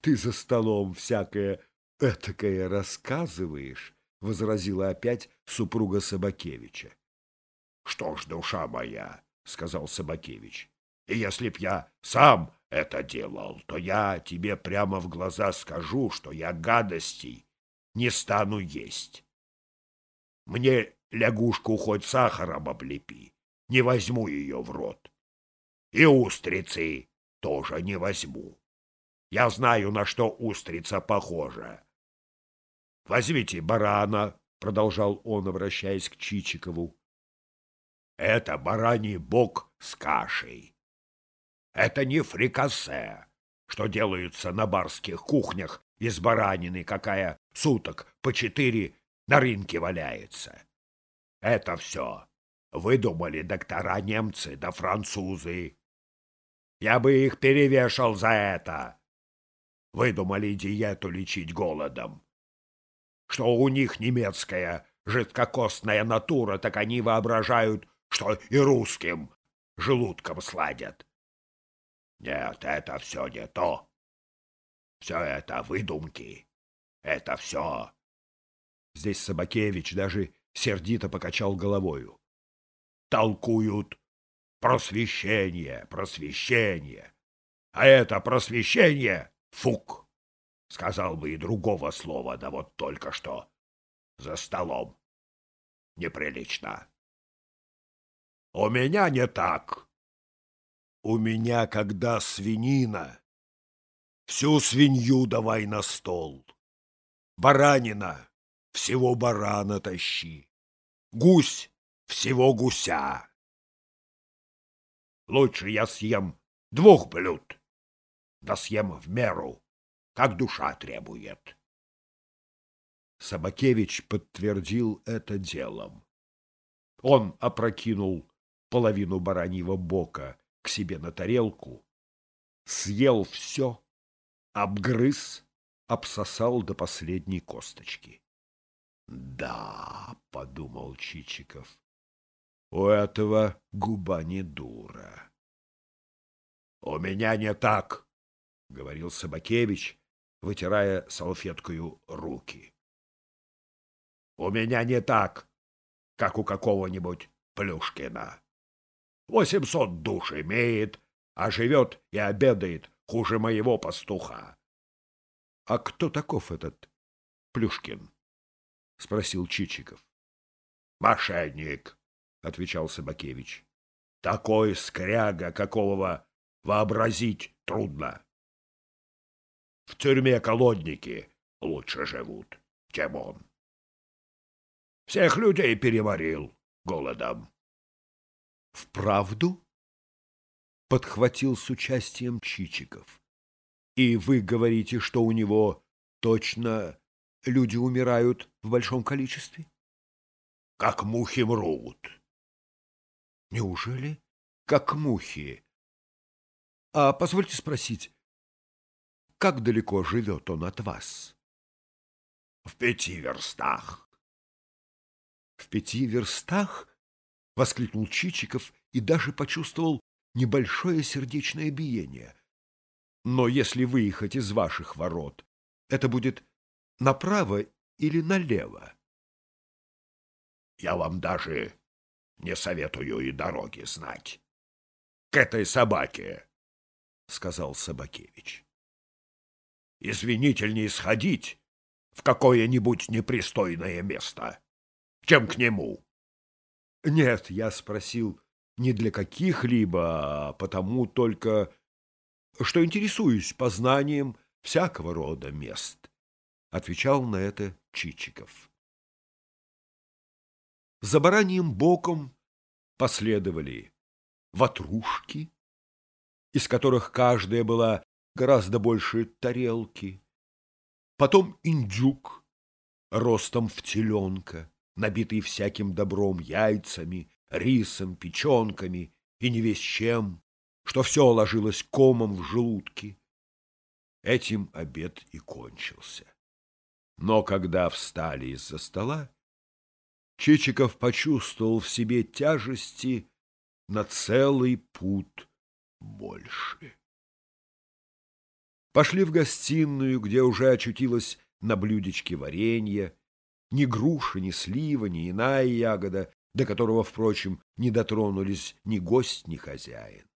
ты за столом всякое этакое рассказываешь, — возразила опять супруга Собакевича. — Что ж, душа моя, — сказал Собакевич, — и если б я сам это делал, то я тебе прямо в глаза скажу, что я гадостей не стану есть. Мне лягушку хоть сахаром облепи, не возьму ее в рот. И устрицы тоже не возьму. Я знаю, на что устрица похожа. Возьмите барана, — продолжал он, обращаясь к Чичикову. Это бараний бок с кашей. Это не фрикасе, что делаются на барских кухнях из баранины, какая суток по четыре на рынке валяется. Это все выдумали доктора немцы да французы. Я бы их перевешал за это. Выдумали диету лечить голодом что у них немецкая жидкокостная натура, так они воображают, что и русским желудком сладят. Нет, это все не то. Все это выдумки. Это все. Здесь Собакевич даже сердито покачал головою. Толкуют просвещение, просвещение. А это просвещение — фук. Сказал бы и другого слова, да вот только что. За столом. Неприлично. У меня не так. У меня, когда свинина, всю свинью давай на стол. Баранина, всего барана тащи. Гусь, всего гуся. Лучше я съем двух блюд, да съем в меру как душа требует. Собакевич подтвердил это делом. Он опрокинул половину бараньего бока к себе на тарелку, съел все, обгрыз, обсосал до последней косточки. «Да», — подумал Чичиков, — «у этого губа не дура». «У меня не так», — говорил Собакевич, вытирая салфеткою руки. У меня не так, как у какого-нибудь Плюшкина. Восемьсот душ имеет, а живет и обедает хуже моего пастуха. — А кто таков этот Плюшкин? — спросил Чичиков. — Мошенник, — отвечал Собакевич. — Такой скряга, какого вообразить трудно. В тюрьме колодники лучше живут, чем он. Всех людей переварил голодом. — Вправду? — подхватил с участием Чичиков. — И вы говорите, что у него точно люди умирают в большом количестве? — Как мухи мрут. — Неужели? Как мухи? — А позвольте спросить, как далеко живет он от вас? — В пяти верстах. — В пяти верстах? — воскликнул Чичиков и даже почувствовал небольшое сердечное биение. Но если выехать из ваших ворот, это будет направо или налево? — Я вам даже не советую и дороги знать. К этой собаке, — сказал Собакевич извинительней сходить в какое-нибудь непристойное место, чем к нему. Нет, я спросил не для каких-либо, а потому только, что интересуюсь познанием всякого рода мест, — отвечал на это Чичиков. За бараньим боком последовали ватрушки, из которых каждая была гораздо больше тарелки. Потом индюк, ростом в теленка, набитый всяким добром, яйцами, рисом, печенками и не весь чем, что все ложилось комом в желудке. Этим обед и кончился. Но когда встали из-за стола, Чичиков почувствовал в себе тяжести на целый путь больше. Пошли в гостиную, где уже очутилась на блюдечке варенье, ни груши, ни слива, ни иная ягода, до которого, впрочем, не дотронулись ни гость, ни хозяин.